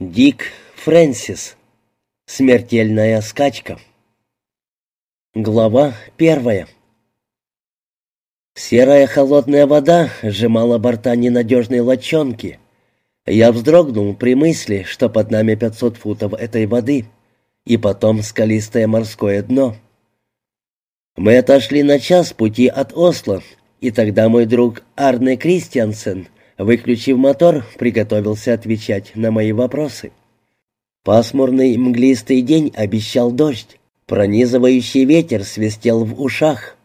Дик Фрэнсис. Смертельная скачка. Глава первая. Серая холодная вода сжимала борта ненадежной лодчонки. Я вздрогнул при мысли, что под нами 500 футов этой воды, и потом скалистое морское дно. Мы отошли на час пути от Осло, и тогда мой друг Арне Кристиансен Выключив мотор, приготовился отвечать на мои вопросы. Пасмурный мглистый день обещал дождь. Пронизывающий ветер свистел в ушах.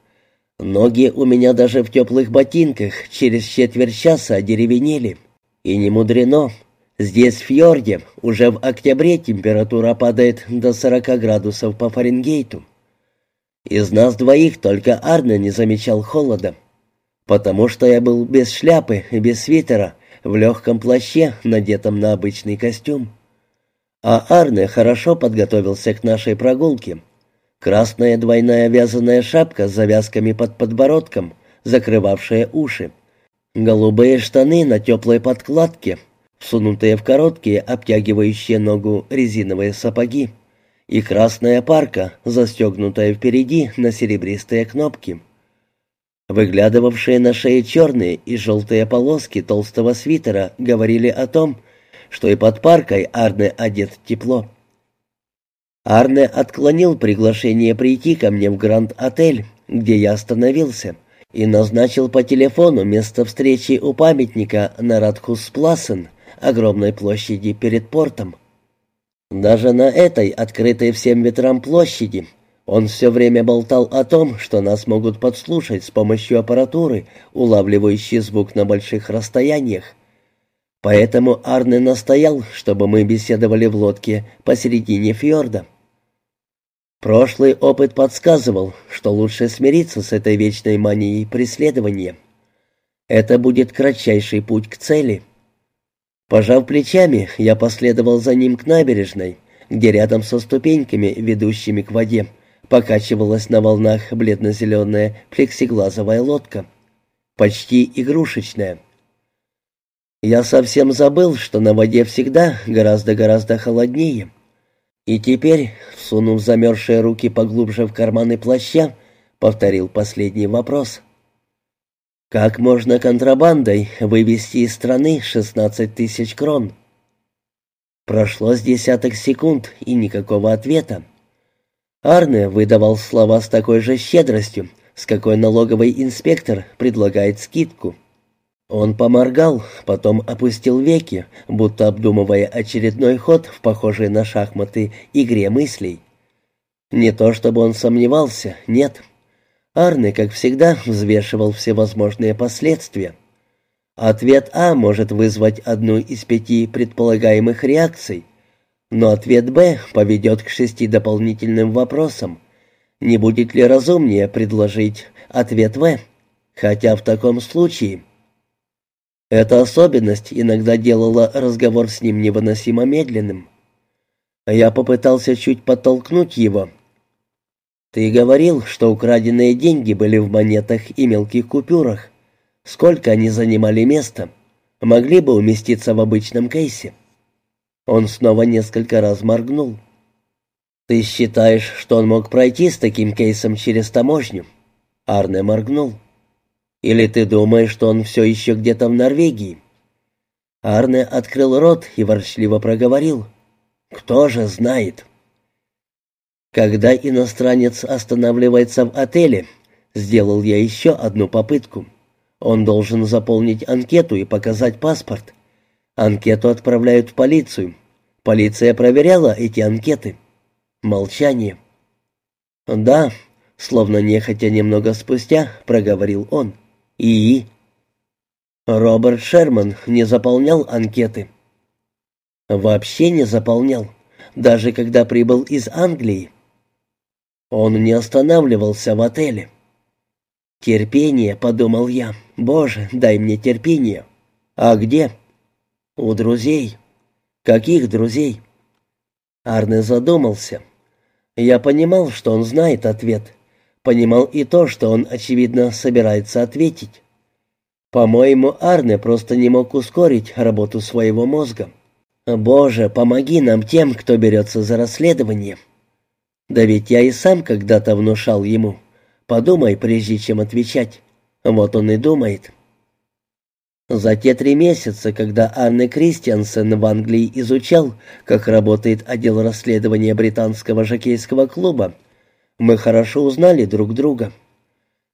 Ноги у меня даже в теплых ботинках через четверть часа одеревенели. И не мудрено. Здесь, в фьорде, уже в октябре температура падает до 40 градусов по Фаренгейту. Из нас двоих только Арне не замечал холода потому что я был без шляпы и без свитера, в легком плаще, надетом на обычный костюм. А Арне хорошо подготовился к нашей прогулке. Красная двойная вязаная шапка с завязками под подбородком, закрывавшая уши. Голубые штаны на теплой подкладке, всунутые в короткие, обтягивающие ногу резиновые сапоги. И красная парка, застегнутая впереди на серебристые кнопки. Выглядывавшие на шее черные и желтые полоски толстого свитера говорили о том, что и под паркой Арне одет тепло. Арне отклонил приглашение прийти ко мне в Гранд-отель, где я остановился, и назначил по телефону место встречи у памятника на Радхуспласен, огромной площади перед портом. Даже на этой открытой всем ветрам площади он все время болтал о том, что нас могут подслушать с помощью аппаратуры, улавливающей звук на больших расстояниях. Поэтому Арне настоял, чтобы мы беседовали в лодке посередине фьорда. Прошлый опыт подсказывал, что лучше смириться с этой вечной манией преследования. Это будет кратчайший путь к цели. Пожав плечами, я последовал за ним к набережной, где рядом со ступеньками, ведущими к воде, покачивалась на волнах бледно-зеленая плексиглазовая лодка, почти игрушечная. Я совсем забыл, что на воде всегда гораздо-гораздо холоднее. И теперь, всунув замерзшие руки поглубже в карманы плаща, повторил последний вопрос. «Как можно контрабандой вывести из страны 16 тысяч крон?» Прошло с десяток секунд, и никакого ответа. Арне выдавал слова с такой же щедростью, с какой налоговый инспектор предлагает скидку. Он поморгал, потом опустил веки, будто обдумывая очередной ход в похожей на шахматы игре мыслей. Не то чтобы он сомневался, нет. Арне, как всегда, взвешивал всевозможные последствия. Ответ А может вызвать одну из пяти предполагаемых реакций — но ответ «Б» поведет к шести дополнительным вопросам. Не будет ли разумнее предложить ответ «В», хотя в таком случае... Эта особенность иногда делала разговор с ним невыносимо медленным. Я попытался чуть подтолкнуть его. «Ты говорил, что украденные деньги были в монетах и мелких купюрах. Сколько они занимали места? Могли бы уместиться в обычном кейсе?» Он снова несколько раз моргнул. «Ты считаешь, что он мог пройти с таким кейсом через таможню?» Арне моргнул. «Или ты думаешь, что он все еще где-то в Норвегии?» Арне открыл рот и ворчливо проговорил. «Кто же знает?» Когда иностранец останавливается в отеле, сделал я еще одну попытку. Он должен заполнить анкету и показать паспорт. Анкету отправляют в полицию. Полиция проверяла эти анкеты. Молчание. «Да», — словно нехотя немного спустя, проговорил он. «И?» Роберт Шерман не заполнял анкеты. Вообще не заполнял, даже когда прибыл из Англии. Он не останавливался в отеле. «Терпение», — подумал я. «Боже, дай мне терпение». «А где?» «У друзей». «Каких друзей?» Арне задумался. Я понимал, что он знает ответ. Понимал и то, что он, очевидно, собирается ответить. По-моему, Арне просто не мог ускорить работу своего мозга. «Боже, помоги нам тем, кто берется за расследование». Да ведь я и сам когда-то внушал ему. Подумай, прежде чем отвечать. Вот он и думает. За те три месяца, когда Анны Кристиансен в Англии изучал, как работает отдел расследования британского жокейского клуба, мы хорошо узнали друг друга.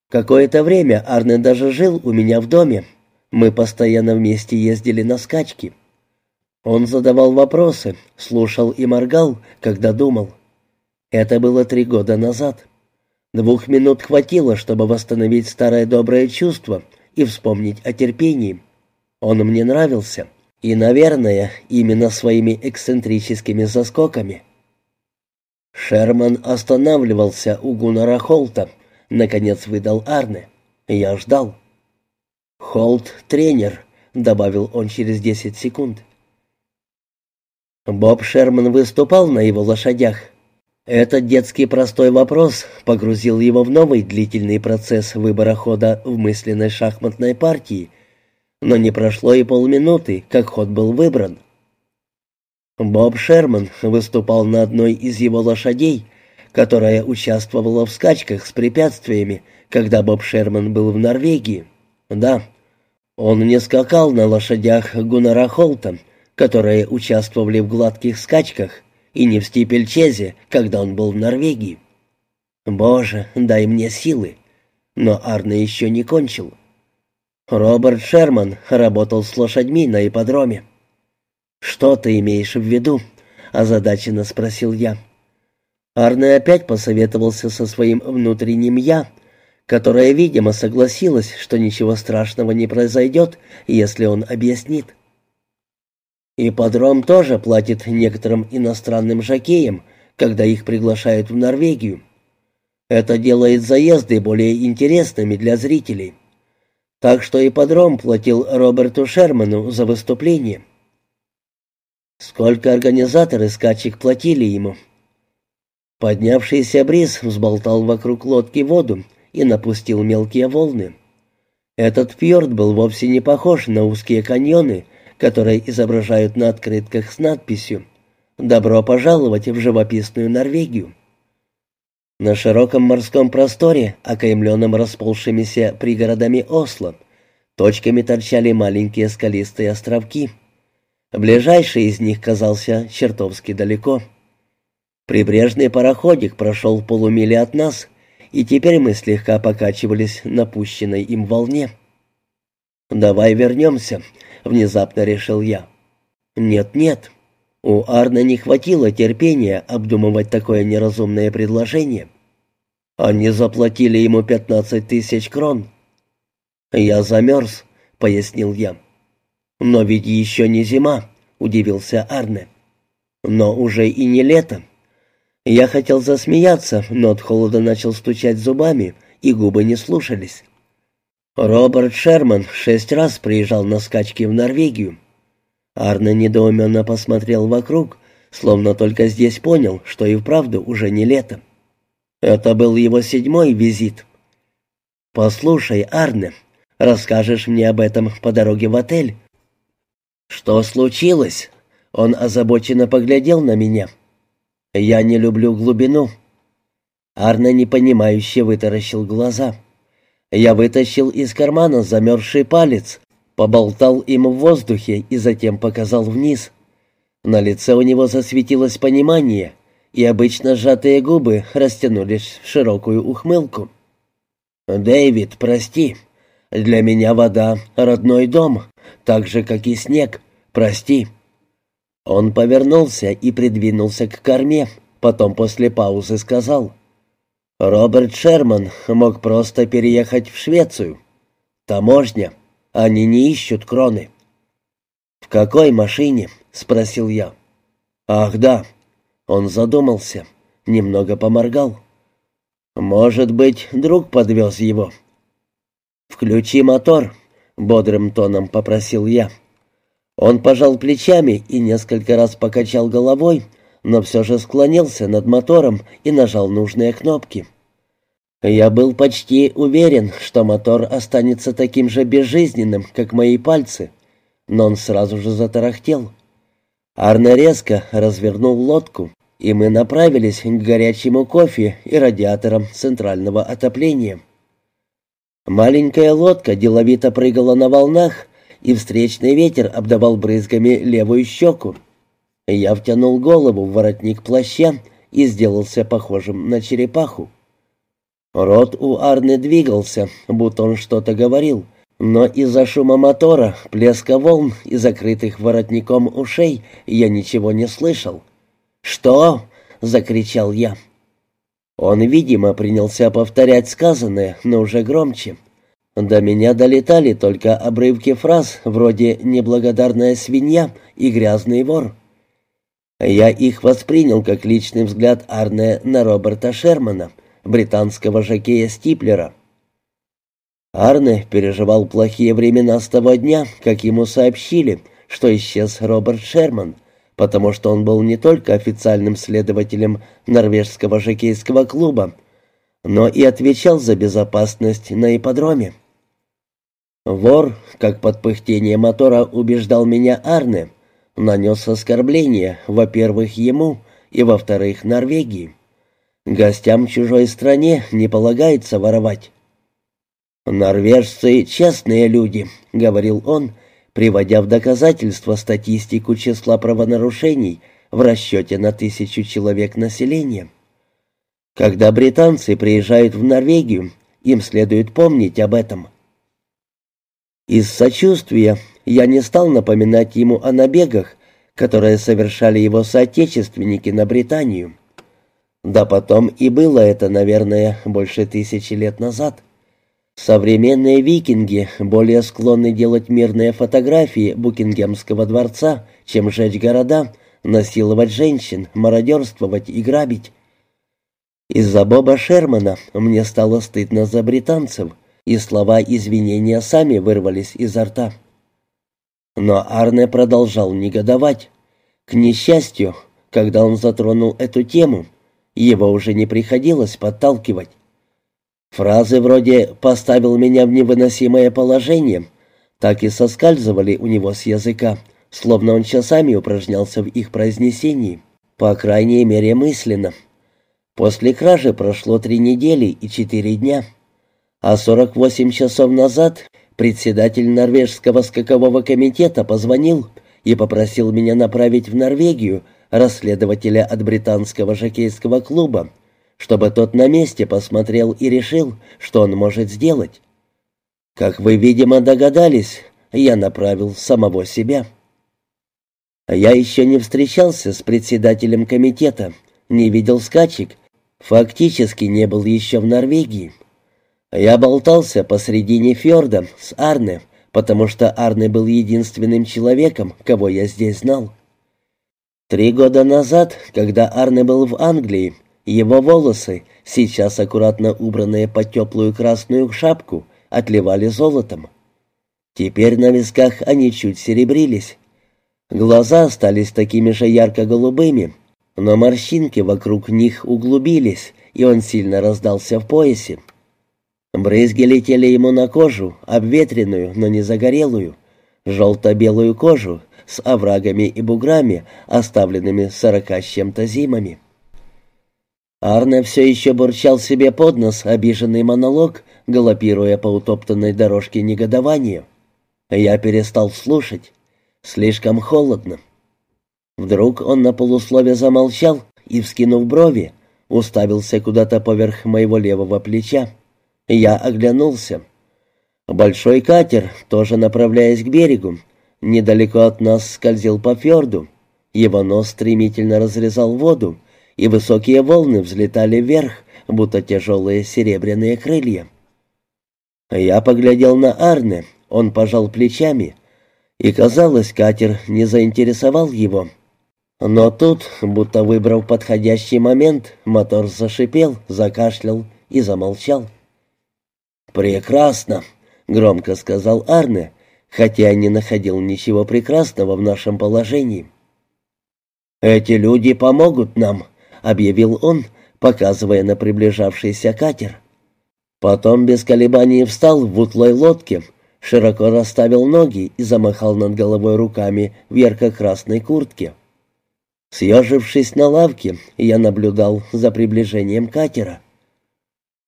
Какое-то время Арне даже жил у меня в доме. Мы постоянно вместе ездили на скачки. Он задавал вопросы, слушал и моргал, когда думал. Это было три года назад. Двух минут хватило, чтобы восстановить старое доброе чувство и вспомнить о терпении. Он мне нравился. И, наверное, именно своими эксцентрическими заскоками. Шерман останавливался у Гуннара Холта. Наконец выдал Арне. Я ждал. «Холт — тренер», — добавил он через десять секунд. Боб Шерман выступал на его лошадях. Этот детский простой вопрос погрузил его в новый длительный процесс выбора хода в мысленной шахматной партии, но не прошло и полминуты, как ход был выбран. Боб Шерман выступал на одной из его лошадей, которая участвовала в скачках с препятствиями, когда Боб Шерман был в Норвегии. Да, он не скакал на лошадях Гуннара Холта, которые участвовали в гладких скачках, и не в Стипельчезе, когда он был в Норвегии. Боже, дай мне силы. Но Арне еще не кончил. Роберт Шерман работал с лошадьми на ипподроме. «Что ты имеешь в виду?» — озадаченно спросил я. Арне опять посоветовался со своим внутренним «я», которое, видимо, согласилось, что ничего страшного не произойдет, если он объяснит. Ипподром тоже платит некоторым иностранным жокеям, когда их приглашают в Норвегию. Это делает заезды более интересными для зрителей. Так что ипподром платил Роберту Шерману за выступление. Сколько организаторы скачек платили ему? Поднявшийся бриз взболтал вокруг лодки воду и напустил мелкие волны. Этот фьорд был вовсе не похож на узкие каньоны, которые изображают на открытках с надписью «Добро пожаловать в живописную Норвегию». На широком морском просторе, окаймленном расползшимися пригородами Осло, точками торчали маленькие скалистые островки. Ближайший из них казался чертовски далеко. Прибрежный пароходик прошел полумили от нас, и теперь мы слегка покачивались на пущенной им волне. «Давай вернемся», — внезапно решил я. «Нет-нет». У Арна не хватило терпения обдумывать такое неразумное предложение. Они заплатили ему пятнадцать тысяч крон. «Я замерз», — пояснил я. «Но ведь еще не зима», — удивился Арне. «Но уже и не лето». Я хотел засмеяться, но от холода начал стучать зубами, и губы не слушались. Роберт Шерман шесть раз приезжал на скачки в Норвегию. Арне недоуменно посмотрел вокруг, словно только здесь понял, что и вправду уже не лето. Это был его седьмой визит. «Послушай, Арне, расскажешь мне об этом по дороге в отель?» «Что случилось?» Он озабоченно поглядел на меня. «Я не люблю глубину». Арне непонимающе вытаращил глаза. Я вытащил из кармана замерзший палец, поболтал им в воздухе и затем показал вниз. На лице у него засветилось понимание, и обычно сжатые губы растянулись в широкую ухмылку. «Дэвид, прости. Для меня вода — родной дом, так же, как и снег. Прости». Он повернулся и придвинулся к корме, потом после паузы сказал — Роберт Шерман мог просто переехать в Швецию. Таможня. Они не ищут кроны. «В какой машине?» — спросил я. «Ах, да». Он задумался, немного поморгал. «Может быть, друг подвез его». «Включи мотор», — бодрым тоном попросил я. Он пожал плечами и несколько раз покачал головой, но все же склонился над мотором и нажал нужные кнопки. Я был почти уверен, что мотор останется таким же безжизненным, как мои пальцы, но он сразу же затарахтел. Арне резко развернул лодку, и мы направились к горячему кофе и радиаторам центрального отопления. Маленькая лодка деловито прыгала на волнах, и встречный ветер обдавал брызгами левую щеку. Я втянул голову в воротник плаща и сделался похожим на черепаху. Рот у Арны двигался, будто он что-то говорил, но из-за шума мотора, плеска волн и закрытых воротником ушей я ничего не слышал. «Что?» — закричал я. Он, видимо, принялся повторять сказанное, но уже громче. До меня долетали только обрывки фраз вроде «неблагодарная свинья» и «грязный вор». Я их воспринял как личный взгляд Арне на Роберта Шермана, британского жокея Стиплера. Арне переживал плохие времена с того дня, как ему сообщили, что исчез Роберт Шерман, потому что он был не только официальным следователем норвежского жокейского клуба, но и отвечал за безопасность на ипподроме. Вор, как под пыхтение мотора убеждал меня Арне, нанес оскорбление, во-первых, ему и, во-вторых, Норвегии. Гостям в чужой стране не полагается воровать. «Норвежцы — честные люди», — говорил он, приводя в доказательство статистику числа правонарушений в расчете на тысячу человек населения. Когда британцы приезжают в Норвегию, им следует помнить об этом. Из сочувствия я не стал напоминать ему о набегах, которые совершали его соотечественники на Британию. Да потом и было это, наверное, больше тысячи лет назад. Современные викинги более склонны делать мирные фотографии Букингемского дворца, чем жечь города, насиловать женщин, мародерствовать и грабить. Из-за Боба Шермана мне стало стыдно за британцев, и слова извинения сами вырвались изо рта. Но Арне продолжал негодовать. К несчастью, когда он затронул эту тему, его уже не приходилось подталкивать. Фразы вроде «поставил меня в невыносимое положение» так и соскальзывали у него с языка, словно он часами упражнялся в их произнесении, по крайней мере мысленно. После кражи прошло три недели и четыре дня, а 48 часов назад председатель норвежского скакового комитета позвонил и попросил меня направить в Норвегию расследователя от британского жокейского клуба, чтобы тот на месте посмотрел и решил, что он может сделать. Как вы, видимо, догадались, я направил самого себя. Я еще не встречался с председателем комитета, не видел скачек, фактически не был еще в Норвегии. Я болтался посредине фьорда с Арне, потому что Арне был единственным человеком, кого я здесь знал. Три года назад, когда Арне был в Англии, его волосы, сейчас аккуратно убранные под теплую красную шапку, отливали золотом. Теперь на висках они чуть серебрились. Глаза остались такими же ярко-голубыми, но морщинки вокруг них углубились, и он сильно раздался в поясе. Брызги летели ему на кожу, обветренную, но не загорелую, желто-белую кожу с оврагами и буграми, оставленными сорока с чем-то зимами. Арне все еще бурчал себе под нос обиженный монолог, галопируя по утоптанной дорожке негодования. Я перестал слушать. Слишком холодно. Вдруг он на полуслове замолчал и, вскинув брови, уставился куда-то поверх моего левого плеча. Я оглянулся. Большой катер, тоже направляясь к берегу, недалеко от нас скользил по фьорду. Его нос стремительно разрезал воду, и высокие волны взлетали вверх, будто тяжелые серебряные крылья. Я поглядел на Арне, он пожал плечами, и, казалось, катер не заинтересовал его. Но тут, будто выбрав подходящий момент, мотор зашипел, закашлял и замолчал. «Прекрасно», — громко сказал Арне, хотя не находил ничего прекрасного в нашем положении. «Эти люди помогут нам», — объявил он, показывая на приближавшийся катер. Потом без колебаний встал в утлой лодке, широко расставил ноги и замахал над головой руками в ярко-красной куртке. Съежившись на лавке, я наблюдал за приближением катера.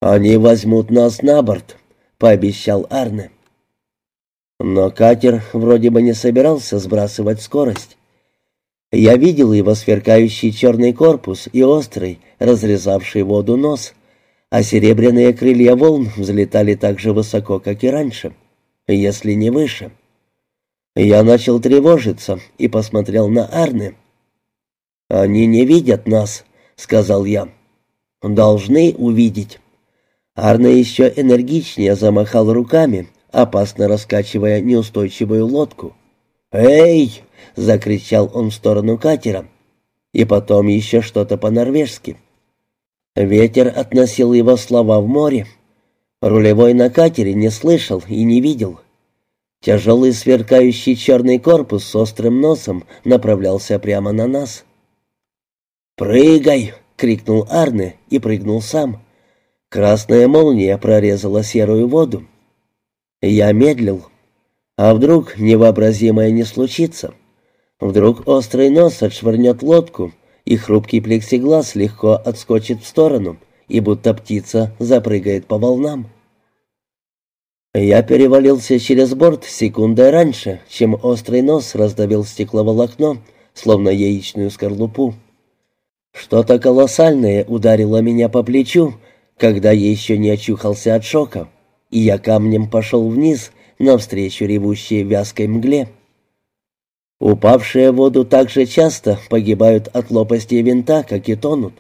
«Они возьмут нас на борт», — пообещал Арне. Но катер вроде бы не собирался сбрасывать скорость. Я видел его сверкающий черный корпус и острый, разрезавший воду нос, а серебряные крылья волн взлетали так же высоко, как и раньше, если не выше. Я начал тревожиться и посмотрел на Арне. «Они не видят нас», — сказал я. «Должны увидеть». Арне еще энергичнее замахал руками, опасно раскачивая неустойчивую лодку. «Эй!» — закричал он в сторону катера. И потом еще что-то по-норвежски. Ветер относил его слова в море. Рулевой на катере не слышал и не видел. Тяжелый сверкающий черный корпус с острым носом направлялся прямо на нас. «Прыгай!» — крикнул Арне и прыгнул сам. Красная молния прорезала серую воду. Я медлил. А вдруг невообразимое не случится? Вдруг острый нос отшвырнет лодку, и хрупкий плексиглаз легко отскочит в сторону, и будто птица запрыгает по волнам. Я перевалился через борт секундой раньше, чем острый нос раздавил стекловолокно, словно яичную скорлупу. Что-то колоссальное ударило меня по плечу, когда еще не очухался от шока, и я камнем пошел вниз, навстречу ревущей вязкой мгле. Упавшие в воду так же часто погибают от лопасти винта, как и тонут.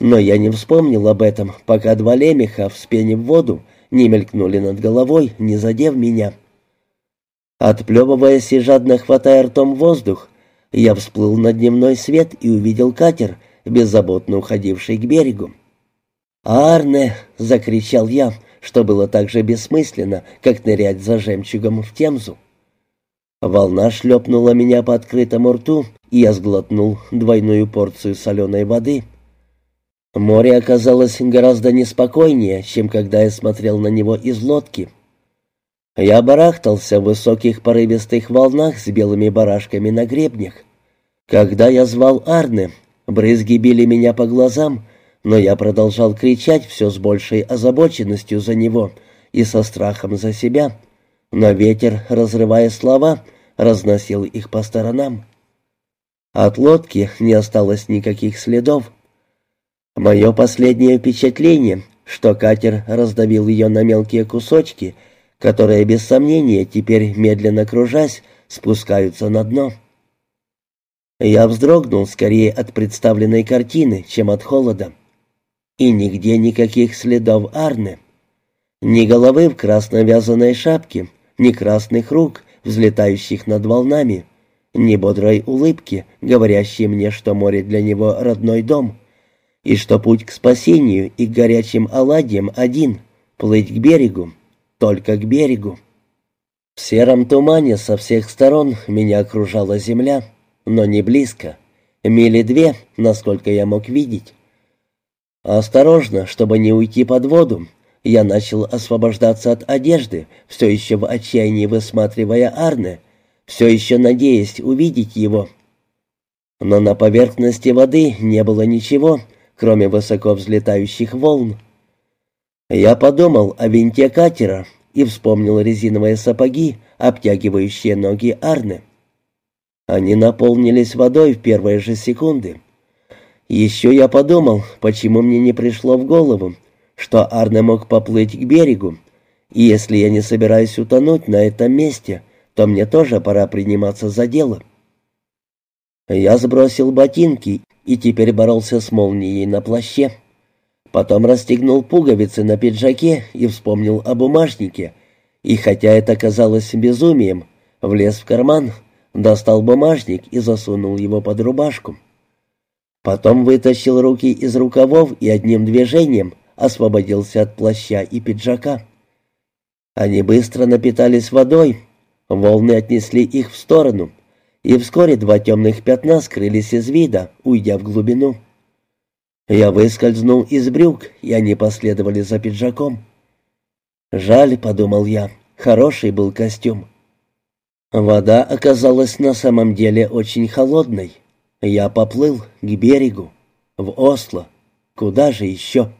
Но я не вспомнил об этом, пока два лемеха, вспенив воду, не мелькнули над головой, не задев меня. Отплевываясь и жадно хватая ртом воздух, я всплыл на дневной свет и увидел катер, беззаботно уходивший к берегу. «Арне!» — закричал я, что было так же бессмысленно, как нырять за жемчугом в Темзу. Волна шлепнула меня по открытому рту, и я сглотнул двойную порцию соленой воды. Море оказалось гораздо неспокойнее, чем когда я смотрел на него из лодки. Я барахтался в высоких порывистых волнах с белыми барашками на гребнях. Когда я звал Арне, брызги били меня по глазам, но я продолжал кричать все с большей озабоченностью за него и со страхом за себя — но ветер, разрывая слова, разносил их по сторонам. От лодки не осталось никаких следов. Мое последнее впечатление, что катер раздавил ее на мелкие кусочки, которые, без сомнения, теперь, медленно кружась, спускаются на дно. Я вздрогнул скорее от представленной картины, чем от холода. И нигде никаких следов Арны. Ни головы в красной вязаной шапке, ни красных рук, взлетающих над волнами, ни бодрой улыбки, говорящей мне, что море для него родной дом, и что путь к спасению и к горячим оладьям один — плыть к берегу, только к берегу. В сером тумане со всех сторон меня окружала земля, но не близко, мили две, насколько я мог видеть. Осторожно, чтобы не уйти под воду, я начал освобождаться от одежды, все еще в отчаянии высматривая Арне, все еще надеясь увидеть его. Но на поверхности воды не было ничего, кроме высоко взлетающих волн. Я подумал о винте катера и вспомнил резиновые сапоги, обтягивающие ноги Арны. Они наполнились водой в первые же секунды. Еще я подумал, почему мне не пришло в голову, что Арне мог поплыть к берегу, и если я не собираюсь утонуть на этом месте, то мне тоже пора приниматься за дело. Я сбросил ботинки и теперь боролся с молнией на плаще. Потом расстегнул пуговицы на пиджаке и вспомнил о бумажнике, и хотя это казалось безумием, влез в карман, достал бумажник и засунул его под рубашку. Потом вытащил руки из рукавов и одним движением освободился от плаща и пиджака. Они быстро напитались водой, волны отнесли их в сторону, и вскоре два темных пятна скрылись из вида, уйдя в глубину. Я выскользнул из брюк, и они последовали за пиджаком. «Жаль», — подумал я, — «хороший был костюм». Вода оказалась на самом деле очень холодной. Я поплыл к берегу, в Осло. Куда же еще?